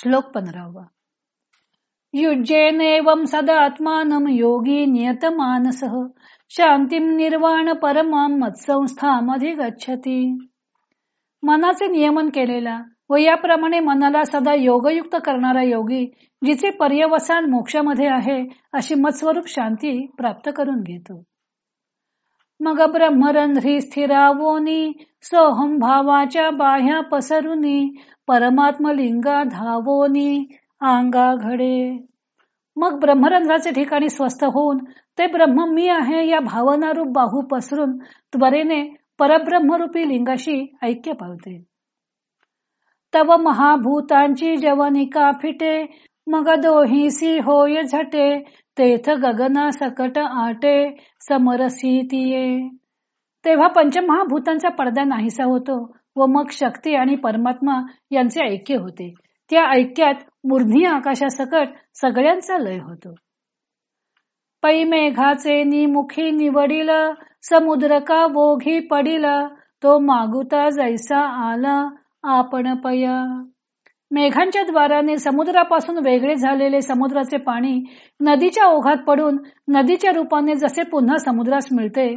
श्लोक पंधरावा. युज्येनेवम सदात्मानम योगी नियत मानस शांतीम निर्वाण परमाम मत्संस्थामध्ये गच्छती मनाचे नियमन केलेला व याप्रमाणे मनाला सदा योगयुक्त करणारा योगी जिचे पर्यवसान मोक्षामध्ये आहे अशी मत्स्वरूप शांती प्राप्त करून घेतो. मग ब्रह्मरंध्री स्थिरावोनी सोहम भावाच्या बाह्या पसरुनी परमात्मलिंगा धावोनी आंगा घडे. मग ब्रह्मरंध्राचे ठिकाणी स्वस्थ होऊन ते ब्रह्म मी आहे या भावनारूप बाहू पसरून त्वरेने परब्रह्मरूपी लिंगाशी ऐक्य पावते. तव महाभूतांची जवनिका फिटे मग दोहीसी होय झटे तेथ गगना सकट आटे समरसीतीये. तेव्हा पंचमहाभूतांचा पडदा नाहीसा होतो व मग शक्ती आणि परमात्मा यांचे ऐक्य होते. त्या ऐक्यात मूर्धी आकाशासकट सगळ्यांचा लय होतो. पै मेघाचे निमुखी निवडिल समुद्र का वोघी पडिल तो मागुता जैसा आला आपण पया. मेघांच्या द्वाराने समुद्रापासून वेगळे झालेले समुद्राचे पाणी नदीच्या ओघात पडून नदीच्या रूपाने जसे पुन्हा समुद्रास मिळते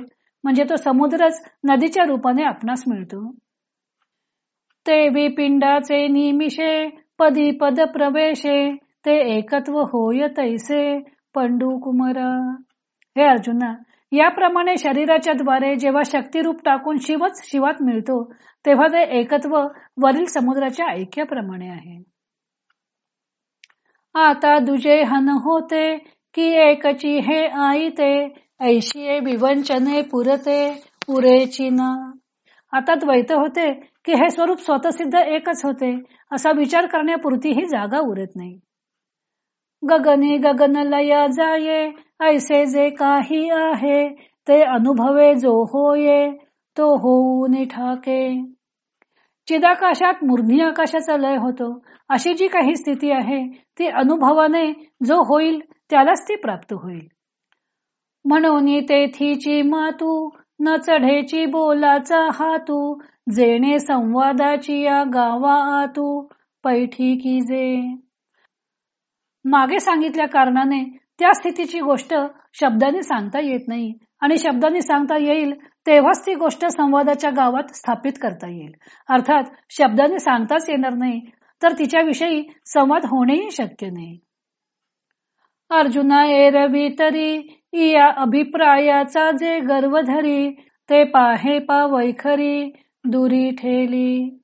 म्हणजे तो समुद्रच नदीच्या रूपाने आपणास मिळतो. ते विपिंडाचे निमिषे पदी पद प्रवेशे ते एकत्व होय तैसे पंडू कुमरा हे अर्जुना याप्रमाणे शरीराच्या द्वारे जेव्हा शक्तिरूप टाकून शिवच शिवात मिळतो तेव्हा ते एकत्व वरील समुद्राच्या ऐक्याप्रमाणे आहे. आता दुजे हन होते की एकची हे आई ते ऐशिये विवंचने पुरते उरेची ना आता द्वैत होते की हे स्वरूप स्वतःसिद्ध एकच होते असा विचार करण्यापुरती ही जागा उरत नाही. गगनी गगन लय जाये ऐसे जे काही आहे ते अनुभवे जो होये तो होऊन ठाके. चिदाकाशात मूर्धी आकाशाचा लय होतो. अशी जी काही स्थिती आहे ती अनुभवाने जो होईल त्यालाच ती प्राप्त होईल. म्हणून तेथीची मातू न चढेची बोलाचा हातू जेणे संवादाची या गावा आतू पैठी की जे. मागे सांगितल्या कारणाने त्या स्थितीची गोष्ट शब्दाने सांगता येत नाही. आणि शब्दाने सांगता येईल तेव्हाच ती गोष्ट संवादाच्या गावात स्थापित करता येईल. अर्थात शब्दाने सांगताच येणार नाही तर तिच्याविषयी संवाद होणेही शक्य नाही. अर्जुना एरवी तरी या अभिप्रायाचा जे गर्व धरी ते पाहे पा वैखरी दुरी ठेली.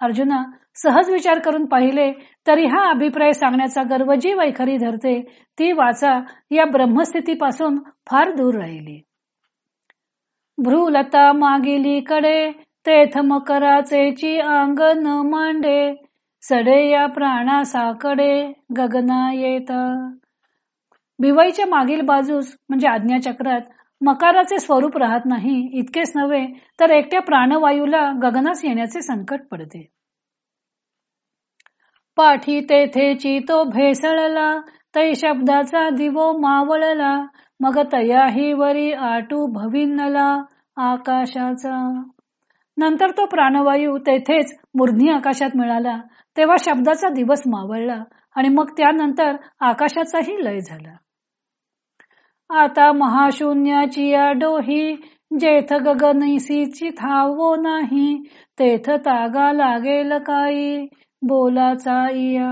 अर्जुना सहज विचार करून पाहिले तरी हा अभिप्राय सांगण्याचा गर्व जी वैखरी धरते ती वाचा या ब्रह्मस्थितीपासून फार दूर राहिली. भ्रूलता मागिली कडे तेथ मकराचेची अंग न मांडे सडे या प्राणा गगना येता. बिवाईच्या मागील बाजूस म्हणजे आज्ञाचक्रात मकाराचे स्वरूप राहत नाही इतकेच नव्हे तर एकट्या प्राणवायूला गगनास येण्याचे संकट पडते. पाठी तेथेची तो भेसळला तै शब्दाचा दिवो मावळला मग तयाही वरी आटू भविनला आकाशाचा. नंतर तो प्राणवायू तेथेच मूर्धी आकाशात मिळाला तेव्हा शब्दाचा दिवस मावळला आणि मग त्यानंतर आकाशाचाही लय झाला. आता महाशून्याची या डोही जेथ गगनसीची थावो नाही तेथ तागा लागेल काही बोलाचा इया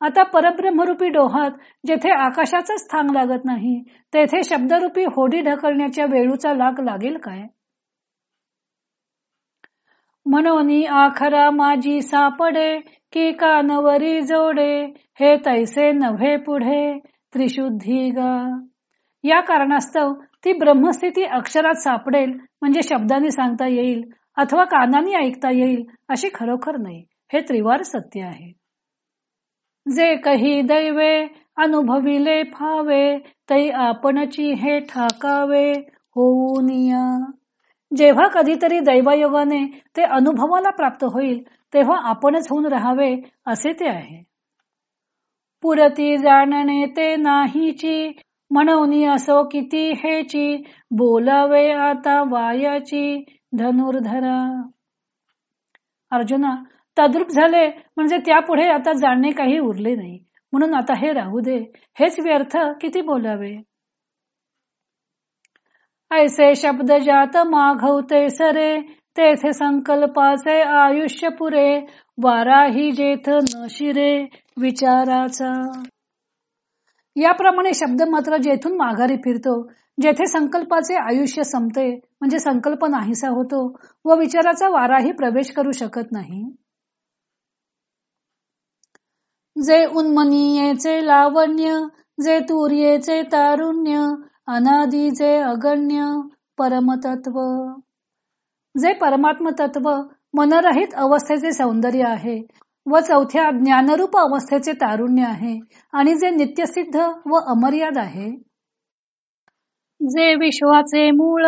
आता परब्रह्मरूपी डोहात जेथे आकाशाचा स्थान लागत नाही तेथे शब्दरूपी होडी ढकलण्याच्या वेळूचा लाग लागेल काय? म्हणून आखरा माझी सापडे की कानवरी जोडे हे तैसे नव्हे पुढे त्रिशुद्धी गा. या कारणास्तव ती ब्रह्मस्थिती अक्षरात सापडेल म्हणजे शब्दाने सांगता येईल अथवा कानाने ऐकता येईल अशी खरोखर नाही. हे त्रिवार सत्य आहे. जे काही दैवे अनुभविले फावे तै आपणची हे ठाकावे होऊन जेव्हा कधीतरी दैवायोगाने ते अनुभवाला प्राप्त होईल तेव्हा आपणच होऊन राहावे असे ते आहे. पुरती जाणणे ते नाहीची म्हणून असो किती हेची बोलावे आता वायाची धनुर्धरा. अर्जुना तद्रुप झाले म्हणजे त्यापुढे आता जाणणे काही उरले नाही. म्हणून आता हे राहू दे. हेच व्यर्थ किती बोलावे? ऐसे शब्द जात माघवते सरे तेथे संकल्पाचे आयुष्य पुरे. वाराही जेथ न शिरे विचाराचा. याप्रमाणे शब्द मात्र जेथून माघारी फिरतो जेथे संकल्पाचे आयुष्य संपते म्हणजे संकल्प नाहीसा होतो व विचाराचा वाराही प्रवेश करू शकत नाही. जे उन्मनीयेचे लावण्य जे तुर्येचे तारुण्य अनादीचे अगण्य परमतत्व. जे परमात्म तत्व मनरहित अवस्थेचे सौंदर्य आहे व चौथ्या ज्ञानरूप अवस्थेचे तारुण्य आहे आणि जे नित्यसिद्ध व अमर्याद आहे. जे विश्वाचे मूळ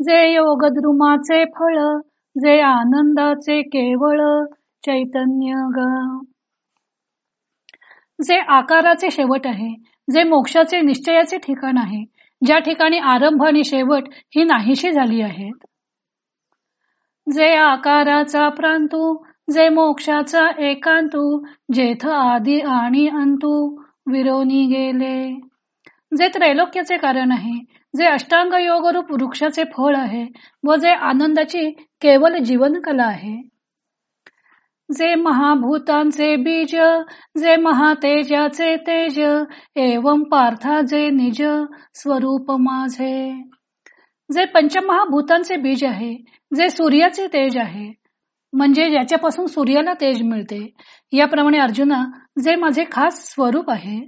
जे योगद्रुमाचे फळ जे आनंदाचे केवळ चैतन्य ग. जे आकाराचे शेवट आहे जे मोक्षाचे निश्चयाचे ठिकाण आहे ज्या ठिकाणी आरंभ आणि शेवट ही नाहीशी झाली आहेत. जे आकाराचा प्रांतू जे मोक्षाचा एकांतू जेथ आदी आणि अंतू विरोनी गेले. जे त्रैलोक्याचे कारण आहे जे अष्टांग योग रूप वृक्षाचे फळ आहे व जे आनंदाची केवळ जीवनकला आहे जे महाभूतांचे बीज जे महातेजाचे तेज एवं पार्था जे निज स्वरूप माझे. जे पंचमहाभूतांचे बीज आहे जे सूर्याचे तेज आहे म्हणजे ज्याच्यापासून सूर्याला तेज मिळते याप्रमाणे अर्जुना जे माझे खास स्वरूप आहे.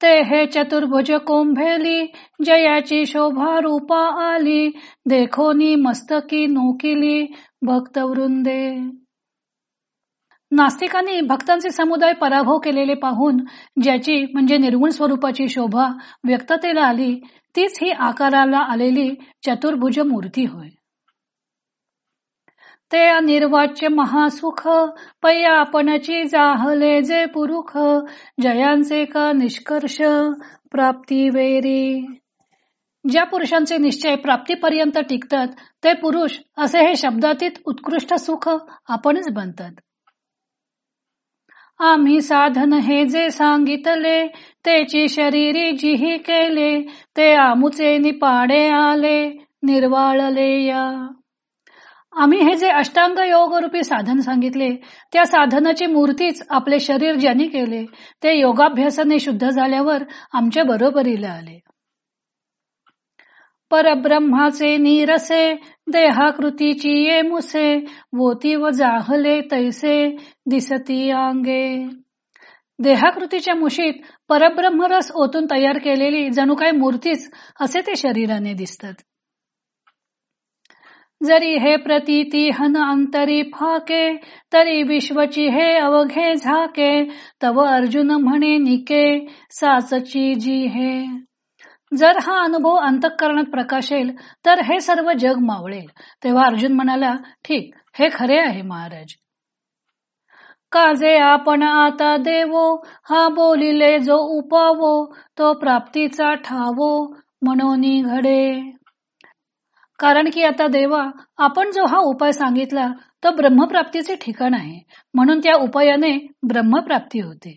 ते हे चतुर्भुज कोंभेली जयाची शोभा रूपा आली देखोनी मस्तकी नोकिली भक्त वृंदे नास्तिकांनी भक्तांचे समुदाय पराभव केलेले पाहून ज्याची म्हणजे निर्गुण स्वरूपाची शोभा व्यक्ततेला आली तीच ही आकाराला आलेली चतुर्भुज मूर्ती होय. ते अनिर्वाच्य महासुख पै आपणची जाहले जे पुरुख जयांचे का निष्कर्ष प्राप्ती वेरी. ज्या पुरुषांचे निश्चय प्राप्तीपर्यंत टिकतात ते पुरुष असे हे शब्दातीत उत्कृष्ट सुख आपणच बनतात. आम्ही साधन हे जे सांगितले त्याची शरीरी जिही केले ते आमुचे निपाडे आले निर्वाळले या. आम्ही हे जे अष्टांग योग रूपी साधन सांगितले त्या साधनाची मूर्तीच आपले शरीर ज्यांनी केले ते योगाभ्यासाने शुद्ध झाल्यावर आमच्या बरोबरीला आले. परब्रह्माचे नीरसे देहाकृतीची ये मुसे वोती व जाहले तैसे दिसती आंगे. देहाकृतीच्या मुशीत परब्रह्मरस ओतून तयार केलेली जणू काय मूर्तीच असे ते शरीराने दिसतात. जरी हे प्रतीती हन अंतरी फाके तरी विश्वची हे अवघे झाके तव अर्जुन म्हणे निके साचची जी हे. जर हा अनुभव अंतःकरणात प्रकाशेल तर हे सर्व जग मावळेल. तेव्हा अर्जुन म्हणाला ठीक हे खरे आहे महाराज. काजे आपण आता देवो हा बोलिले जो उपावो तो प्राप्तीचा ठावो म्हणून घडे कारण की आता देवा आपण जो हा उपाय सांगितला तो ब्रह्मप्राप्तीचे ठिकाण आहे. म्हणून त्या उपायाने ब्रह्मप्राप्ती होते.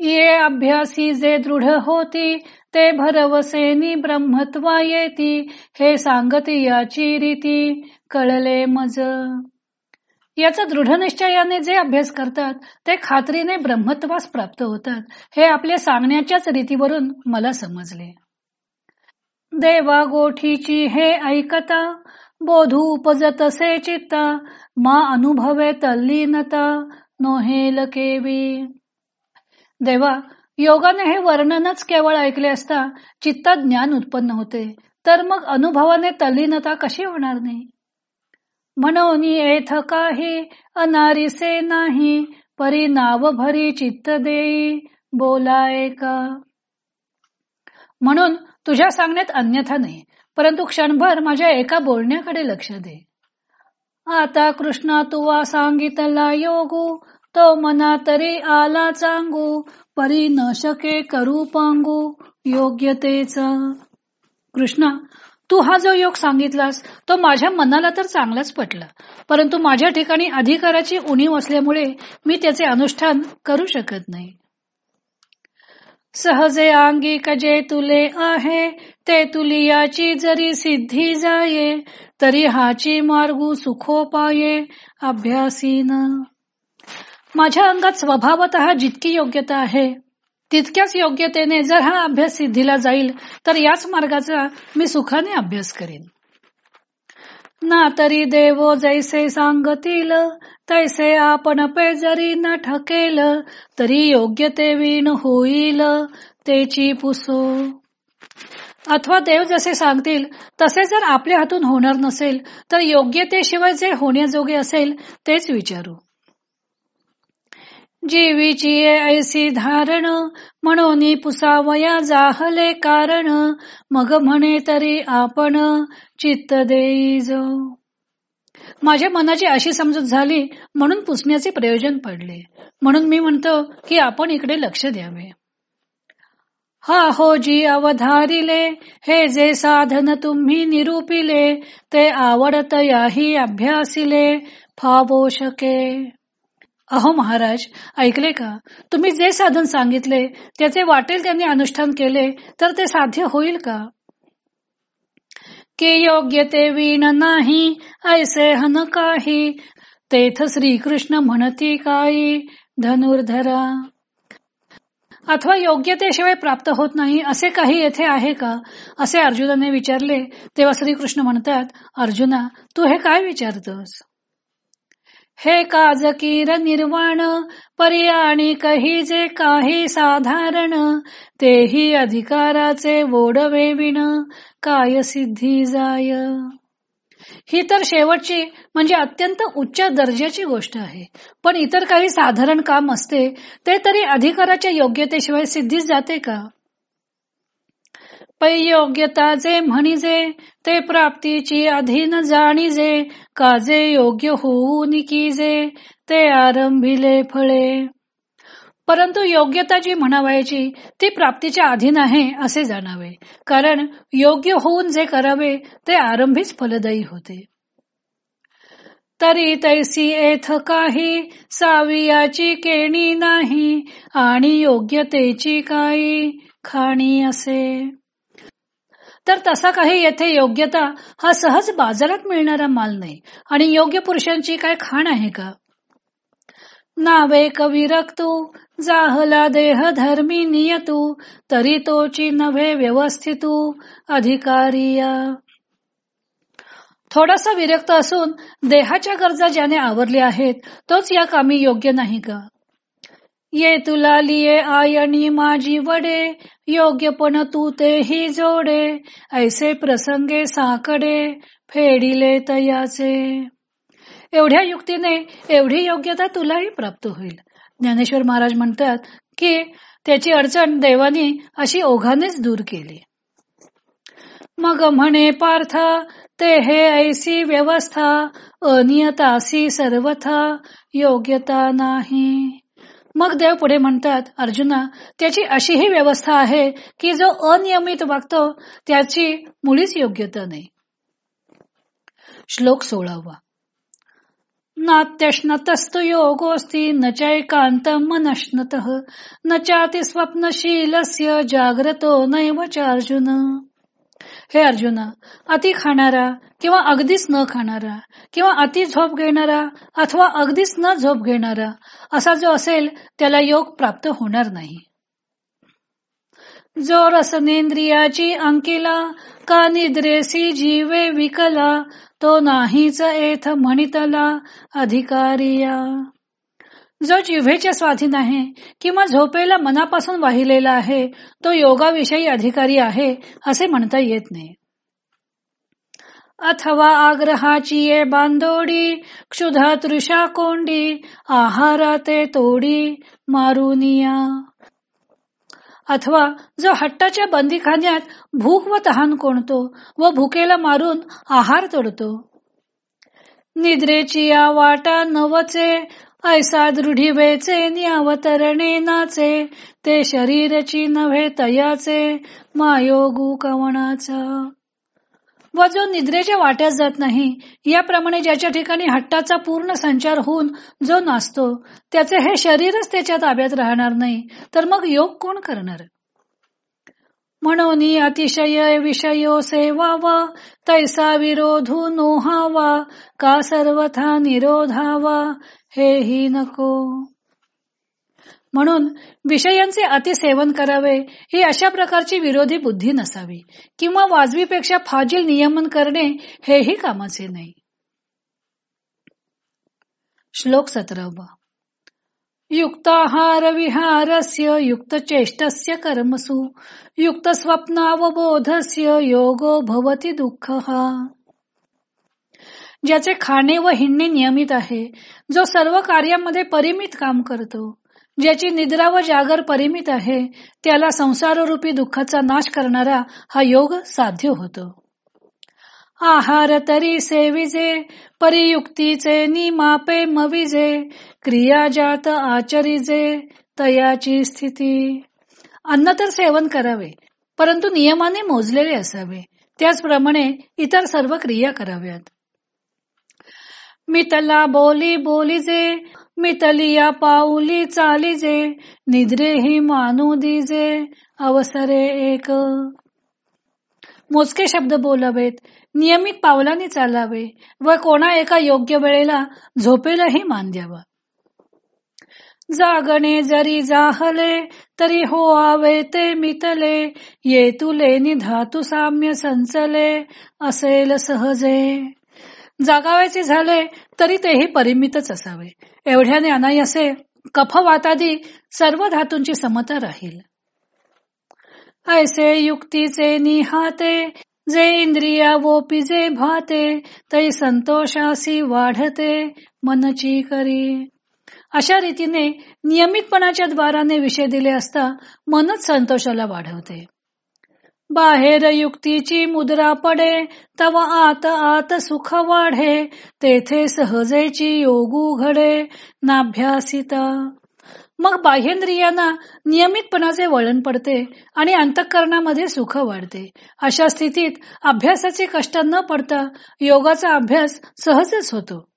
ये अभ्यासी जे दृढ होती ते भरवसेनी ब्रह्मत्वा येती हे सांगती याची रीती कळले मज. याचा दृढ निश्चयाने जे अभ्यास करतात ते खात्रीने ब्रह्मत्वास प्राप्त होतात हे आपल्या सांगण्याच्याच रीतीवरून मला समजले. देवा गोठीची हे ऐकता बोधू उपजतसे चित्ता मा अनुभवे तल्लीनता नोहेल केवी. देवा योगाने हे वर्णनच केवळ ऐकले असता चित्तात ज्ञान उत्पन्न होते. तर मग अनुभवाने तल्लीनता कशी होणार नाही? म्हणून येथ काही अनारिसे नाही परी नाव भरी चित्त देई बोलाय का? म्हणून तुझ्या सांगण्यात अन्यथा नाही परंतु क्षणभर माझ्या एका बोलण्याकडे लक्ष दे. आता कृष्णा तुवा सांगितला योगू तो मना तरी आला चांगू परी न शके करू पांगू योग्यतेच कृष्णा तू हा जो योग सांगितलास तो माझ्या मनाला तर चांगलाच पटला परंतु माझ्या ठिकाणी अधिकाराची उणीव असल्यामुळे मी त्याचे अनुष्ठान करू शकत नाही. सहजे अंगी कजे तुले आहे ते तुलियाची जरी सिद्धी जाये तरी हाची मार्गू सुखोपाये अभ्यासीन. माझ्या अंगात स्वभावत जितकी योग्यता आहे तितक्याच योग्यतेने जर हा अभ्यास सिद्धीला जाईल तर याच मार्गाचा मी सुखाने अभ्यास करेन. ना तरी देवो जैसे सांगतील तैसे आपण पे जरी न ठकेल तरी योग्य ते विण होईल तेची पुसो. अथवा देव जसे सांगतील तसे जर आपल्या हातून होणार नसेल तर योग्यतेशिवाय जे होण्याजोगे असेल तेच विचारू. जीवीची ऐसी धारण म्हणून पुसावया जाहले कारण. मग म्हणे तरी आपण चित्त देईज माझ्या मनाची अशी समजूत झाली म्हणून पुसण्याचे प्रयोजन पडले. म्हणून मी म्हणतो की आपण इकडे लक्ष द्यावे. हा हो जी अवधारिले हे जे साधन तुम्ही निरूपिले ते आवडत याही अभ्यासिले फावो शके. अहो महाराज ऐकले का? तुम्ही जे साधन सांगितले त्याचे वाटेल त्यांनी अनुष्ठान केले तर ते साध्य होईल का? के योग्य ते विण नाही ऐसे हन काही. तेथ श्रीकृष्ण म्हणती काही धनुर्धरा. अथवा योग्यतेशिवाय प्राप्त होत नाही असे काही येथे आहे का? असे अर्जुनाने विचारले. तेव्हा श्रीकृष्ण म्हणतात अर्जुना तू हे काय विचारतोस? हे काजकीर निर्वाण आणि कही जे काही साधारण तेही अधिकाराचे वोडवे विण काय सिद्धी जाय? ही तर शेवटची म्हणजे अत्यंत उच्च दर्जाची गोष्ट आहे. पण इतर काही साधारण काम असते ते तरी अधिकाराच्या योग्यतेशिवाय सिद्धीच जाते का? पै योग्यता जे म्हणिजे ते प्राप्तीची अधीन जाणीजे काजे योग्य होऊन जे ते आरंभिले फळे. परंतु योग्यता जी म्हणावायची ती प्राप्तीच्या अधीन आहे असे जाणावे. कारण योग्य होऊन जे करावे ते आरंभीच फलदायी होते. तरी तैसी एथ काही सावियाची केणी नाही आणि योग्यतेची काही खाणी असे. तर तसा काही येथे योग्यता हा सहज बाजारात मिळणारा माल नाही. आणि योग्य पुरुषांची काय खाण आहे का? नावे कविरक्तू जाहला देह धर्मी नियतू तरी तोची नव्हे व्यवस्थितू अधिकारिया. थोडासा विरक्त असून देहाच्या गरजा ज्याने आवरल्या आहेत तोच या कामी योग्य नाही का? ये तुला लिये आयणी माझी वडे योग्य पण तू तेही जोडे ऐसे प्रसंगे साकडे फेडिले तयाचे. एवढ्या युक्तीने एवढी योग्यता तुलाही प्राप्त होईल. ज्ञानेश्वर महाराज म्हणतात की त्याची अडचण देवानी अशी ओघानेच दूर केली. मग म्हणे पार्थ ते हे ऐसी व्यवस्था अनियतासी सर्वथा योग्यता नाही. मग देव पुढे म्हणतात अर्जुना त्याची अशीही व्यवस्था आहे की जो अनियमित वागतो त्याची मुळीच योग्यता नाही. श्लोक सोळावा. नात्यश्नतस्तु योगोस्ती न चैकांतम मनश्नत न चाति स्वप्नशीलस्य जाग्रतो नैव च अर्जुन। हे अर्जुना अति खाणारा किंवा अगदीच न खाणारा किंवा अति झोप घेणारा अथवा अगदीच न झोप घेणारा असा जो असेल त्याला योग प्राप्त होणार नाही. जो रसनेंद्रियाची अंकिला का निद्रेसी जीवे विकला तो नाहीच एथ म्हणितला अधिकारिया. जो जिव्हेच्या स्वाधीन आहे किंवा झोपेला मनापासून वाहिलेला आहे तो योगाविषयी अधिकारी आहे असे म्हणता येत नाही. अथवा आग्रहाची ये क्षुधा तृषा कोंडी आहारा ते तोडी मारुनिया. अथवा जो हट्टाच्या बंदीखान्यात भूक व तहान कोणतो व भुकेला मारून आहार तोडतो. निद्रेची या वाटा नवचे ऐसा दृढी वेचे न्यावतरणे नाचे ते शरीरची नव्हे तयाचे मायोगू कवणाचा. व जो निद्रेच्या वाट्यास जात नाही याप्रमाणे ज्याच्या ठिकाणी हट्टाचा पूर्ण संचार होऊन जो नाचतो त्याचे हे शरीरच त्याच्या ताब्यात राहणार नाही तर मग योग कोण करणार? म्हणून अतिशय विषयो सेवावा तैसा विरोधू नोहावा का सर्वथा निरोधावा हेही नको. म्हणून विषयांचे अतिसेवन करावे ही अशा प्रकारची विरोधी बुद्धी नसावी किंवा वाजवीपेक्षा फाजील नियमन करणे हेही कामाचे नाही. श्लोक सतरावा. युक्ताहार विहारस्य युक्त चेष्टस्य कर्मसु युक्त स्वप्नावबोधस्य योगो भवती दुःख। हा ज्याचे खाणे व हिंडणे नियमित आहे जो सर्व कार्यामध्ये परिमित काम करतो. ज्याची निद्रा व जागर परिमित आहे त्याला संसाररूपी दुःखाचा नाश करणारा हा योग साध्य होतो. आहार तरी सेविजे परियुक्तीचे निमापे मविजे क्रिया जात आचरिजे तयाची स्थिती. अन्न तर सेवन करावे परंतु नियमाने मोजलेले असावे. त्याचप्रमाणे इतर सर्व क्रिया कराव्यात. मितला बोली बोलीजे मितलिया पाऊली चालीजे निद्रे ही मानू दिजे अवसरे एक. मोजके शब्द बोलावेत. नियमित पावलांनी चालावे व कोणा एका योग्य वेळेला झोपेलाही मान द्यावा. जागणे जरी जाहले तरी हो आवे ते मितले ये तुले निधातु साम्य संचले असेल सहजे. जागावायचे झाले तरी तेही परिमितच असावे. एवढ्याने अनायसे कफवातादी सर्व धातूंची समता राहील. ऐसे युक्तीचे निहाते जे इंद्रिया वोपी जे भाते तै संतोषासी वाढते मनची करी. अशा रीतीने नियमितपणाच्या द्वाराने विषय दिले असता मनच संतोषाला वाढवते. बाहेर युक्तीची मुद्रा पडे तव आत आत सुख वाढे तेथे सहजेची योगू घडे नाभ्यासिता. मग बाह्येंद्रियांना नियमितपणाचे वळण पडते आणि अंतःकरणामध्ये सुख वाढते. अशा स्थितीत अभ्यासाचे कष्ट न पडता योगाचा अभ्यास सहजच होतो.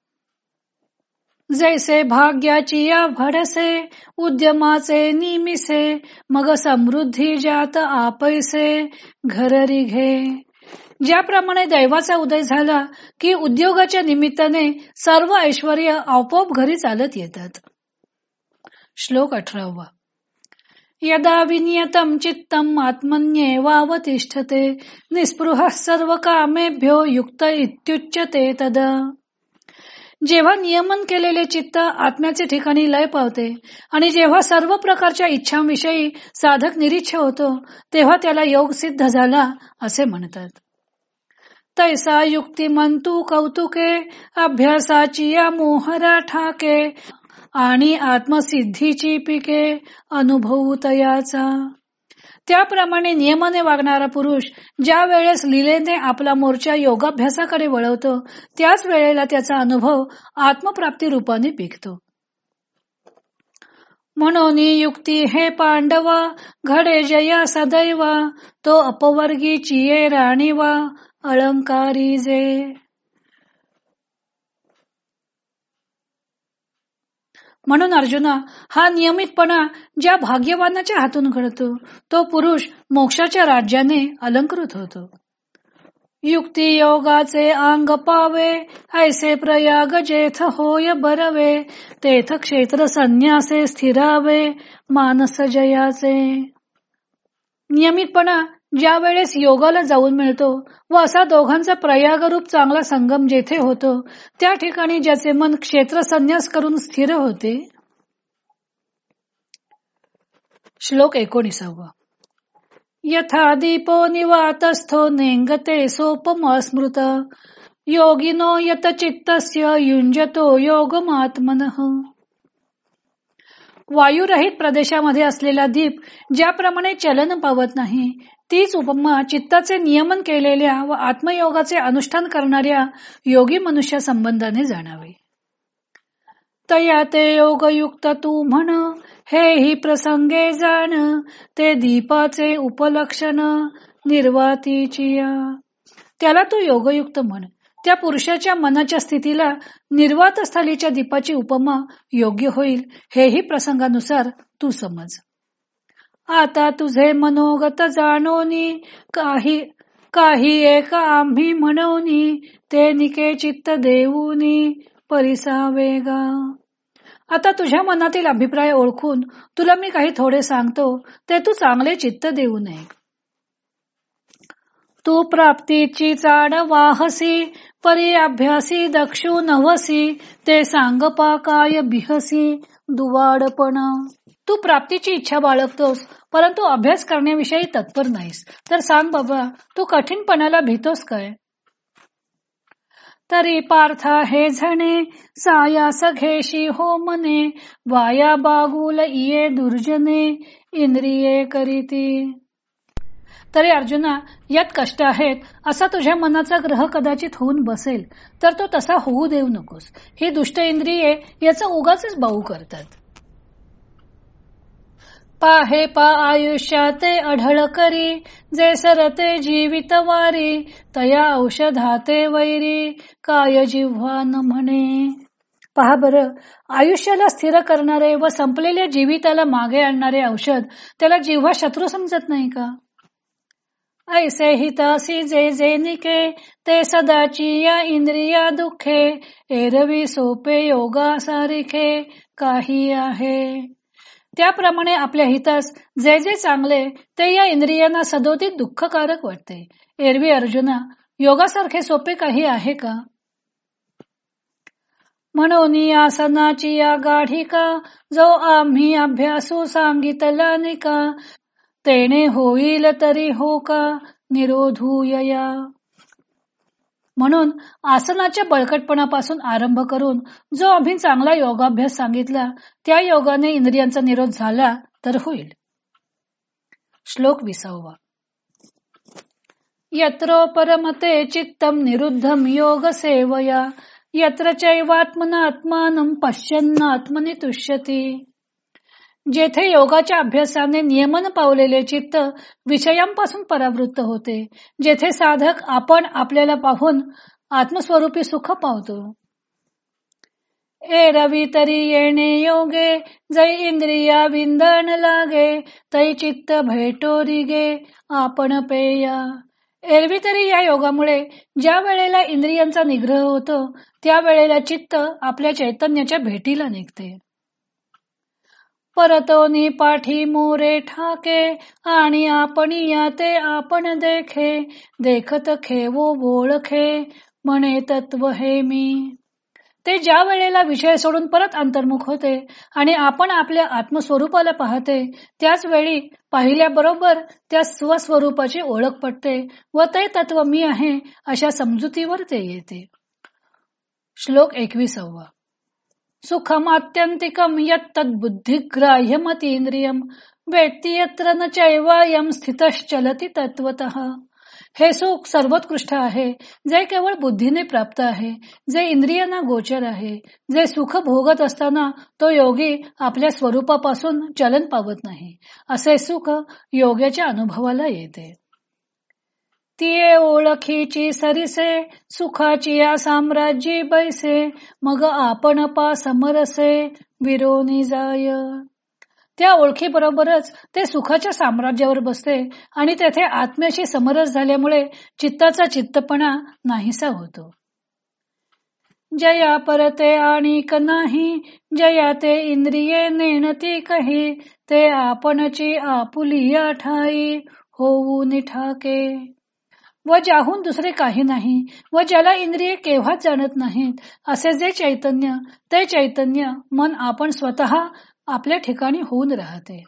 जैसे भाग्याची या भडसे उद्यमाचे निमिसे मग समृद्धी जात आपैसे घररी घे. ज्याप्रमाणे दैवाचा उदय झाला की उद्योगाच्या निमित्ताने सर्व ऐश्वर आपोआप घरी चालत येतात. श्लोक अठरावा. यदा विनियतम चित्तम आत्मन्येवावतिष्ठते निस्पृह सर्व कामेभ्यो युक्त इत्युच्यते तदा. जेव्हा नियमन केलेले चित्त आत्म्याचे ठिकाणी लय पावते आणि जेव्हा सर्व प्रकारच्या इच्छांविषयी साधक निरीच्छ होतो तेव्हा त्याला योग सिद्ध झाला असे म्हणतात. तैसा युक्तिमंतू कौतुके अभ्यासाची या मोहरा ठाके आणि आत्मसिद्धीची पिके अनुभवतयाचा. त्याप्रमाणे नियमाने वागणारा पुरुष ज्या वेळेस लिलेने आपला मोर्चा योगाभ्यासाकडे वळवतो त्याच वेळेला त्याचा अनुभव आत्मप्राप्ती रूपाने पिकतो. म्हणून युक्ती हे पांडवा घडे जया सदैव तो अपवर्गी चिये राणीवा अलंकारी जे. म्हणून अर्जुना हा नियमितपणा ज्या भाग्यवानाच्या हातून घडतो तो पुरुष मोक्षाच्या राज्याने अलंकृत होतो. युक्ती योगाचे अंग पावे ऐसे प्रयाग जेथ होय बरवे तेथ क्षेत्र संन्यासे स्थिरावे मानस जयाचे. नियमितपणा ज्या वेळेस योगाला जाऊन मिळतो व असा दोघांचा प्रयागरूप चांगला संगम जेथे होतो त्या ठिकाणी ज्याचे मन क्षेत्र संन्यास करून स्थिर होते. श्लोक एकोणीसावा. यथा दीपो निवातस्थो नेंगते सोपम अस्मृत। योगिनो यत चित्तस्य युंजतो योगमात्मनः। वायुरहित प्रदेशामध्ये असलेला दीप ज्याप्रमाणे चलन पावत नाही तीच उपमा चित्ताचे नियमन केलेल्या व आत्मयोगाचे अनुष्ठान करणाऱ्या योगी मनुष्या संबंधाने जाणावे. तया ते योगयुक्त तू म्हण हे ही प्रसंगे जाण ते दीपाचे उपलक्षण निर्वातीची त्याला तू योगयुक्त म्हण. त्या पुरुषाच्या मनाच्या स्थितीला निर्वात स्थलीच्या दीपाची उपमा योग्य होईल हेही प्रसंगानुसार तू समज. आता तुझे मनोगत जाणोनी. काही काही एक आम्ही म्हणवनी ते निके चित्त देऊनी. परिसा वेगा आता तुझ्या मनातील अभिप्राय ओळखून तुला मी काही थोडे सांगतो. ते तू चांगले चित्त देऊ नये. तू प्राप्तीची चाड वाहसी. परी अभ्यासी दक्षू नवसी. ते सांग काय बिहसी. दुवाडपणा. तू प्राप्तीची इच्छा बाळगतोस. परंतु अभ्यास करण्याविषयी तत्पर नाहीस. तर सांग बाबा तू कठीणपणाला भीतोस काय? तरी पार्थ हे झणे सायास सघेशी हो मने वाया बागुल इये दुर्जने इंद्रिये करीती. तरी अर्जुना यात कष्ट आहेत असा तुझ्या मनाचा ग्रह कदाचित होऊन बसेल तर तो तसा होऊ देऊ नकोस. ही दुष्ट इंद्रिये याचा उगाच बाऊ करतात. पाहे पा आयुष्याते अढळ करी जे सरते जीवित वारी तया औषधाते वैरी काय जिव्हा न म्हणे. पहा बर आयुष्याला स्थिर करणारे व संपलेल्या जीविताला मागे आणणारे औषध त्याला जिव्हा शत्रू समजत नाही का? ऐसे हितासी जे जे निके ते सदाची या इंद्रिया दुखे एरवी सोपे योगा सारिखे काही आहे. त्याप्रमाणे आपल्या हितास जे जे चांगले ते या इंद्रियांना सदोदित दुःखकारक वाटते. एरवी अर्जुना योगासारखे सोपे काही आहे का? म्हणून आसनाची या गाढिका जो आम्ही अभ्यासू सांगितला निका तेने होईल तरी हो का? निरोधूया म्हणून आसनाच्या बळकटपणापासून आरंभ करून जो आम्ही चांगला योगाभ्यास सांगितला त्या योगाने इंद्रियांचा निरोध झाला तर होईल. श्लोक विसावा. यत्रो परमते चित्तम निरुद्धम योग सेवया यत्र चैवात्मनात्मानं पश्यन्नात्मनि तुष्यती। जेथे योगाच्या अभ्यासाने नियमन पावलेले चित्त विषयांपासून परावृत्त होते जेथे साधक आपण आपल्याला पाहून आत्मस्वरूपी सुख पावतो. ए रवी तरी येणे योगे जै इंद्रिया विंदण लागे तै चित्त भेटोरी गे आपण पेया. एरवी तरी या योगामुळे ज्या वेळेला इंद्रियांचा निग्रह होतो त्या वेळेला चित्त आपल्या चैतन्याच्या भेटीला निघते. परतोनी पाठी मोरे ठाके आणि आपण ते आपण देखे. देखत खेवो बोळखे म्हणे तत्व हे मी. ते ज्या वेळेला विषय सोडून परत अंतर्मुख होते आणि आपण आपल्या आत्मस्वरूपाला पाहते त्याच वेळी पाहिल्याबरोबर त्या स्वस्वरूपाची ओळख पडते व ते तत्व मी आहे अशा समजुतीवर ते येते. श्लोक एकविसावा. सुखमात्यंतिकम यत्तद्बुद्धिग्राह्यमतींद्रियम व्यक्ती यत्र न चैवायम स्थितश्चलती तत्वत हे सुख सर्वोत्कृष्ट आहे जे केवळ बुद्धीने प्राप्त आहे जे इंद्रियांना गोचर आहे जे सुख भोगत असताना तो योगी आपल्या स्वरूपापासून चलन पावत नाही असे सुख योग्याच्या अनुभवाला येते. तिये ओळखीची सरिसे सुखाची या साम्राज्यी बैसे मग आपण पा समरसे विरोनी जाय. त्या ओळखीबरोबरच ते सुखाच्या साम्राज्यावर बसते आणि तेथे आत्म्याशी समरस झाल्यामुळे चित्ताचा चित्तपणा नाहीसा होतो. जया परते आणि नाही जया ते इंद्रिये नेणती कही ते आपणची आपुलिया ठाई होऊ निठाके व ज्याहून दुसरे काही नाही व ज्याला इंद्रिये केव्हाच जाणत नाहीत असे जे चैतन्य ते चैतन्य मन आपण स्वतः आपल्या ठिकाणी होऊन राहते.